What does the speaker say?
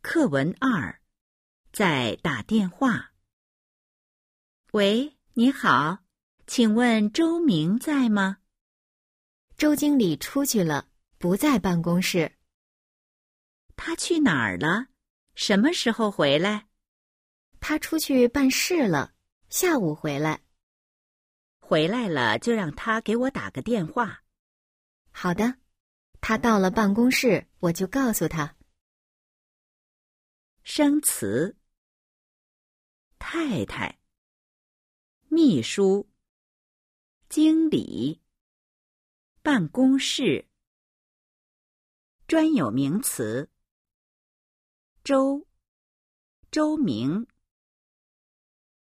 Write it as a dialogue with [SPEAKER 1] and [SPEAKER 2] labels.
[SPEAKER 1] 课文二，在打电话。喂，你好，请问周明在吗？
[SPEAKER 2] 周经理出去了，不在办公室。
[SPEAKER 1] 他去哪儿了？什么时候回来？
[SPEAKER 2] 他出去办事了，下午回来。
[SPEAKER 1] 回来了就让他给我打个电话。
[SPEAKER 2] 好的，他到了办公室，我就告诉他。
[SPEAKER 1] 生词：太太、秘书、经理、办公室。专有名词：周、周明。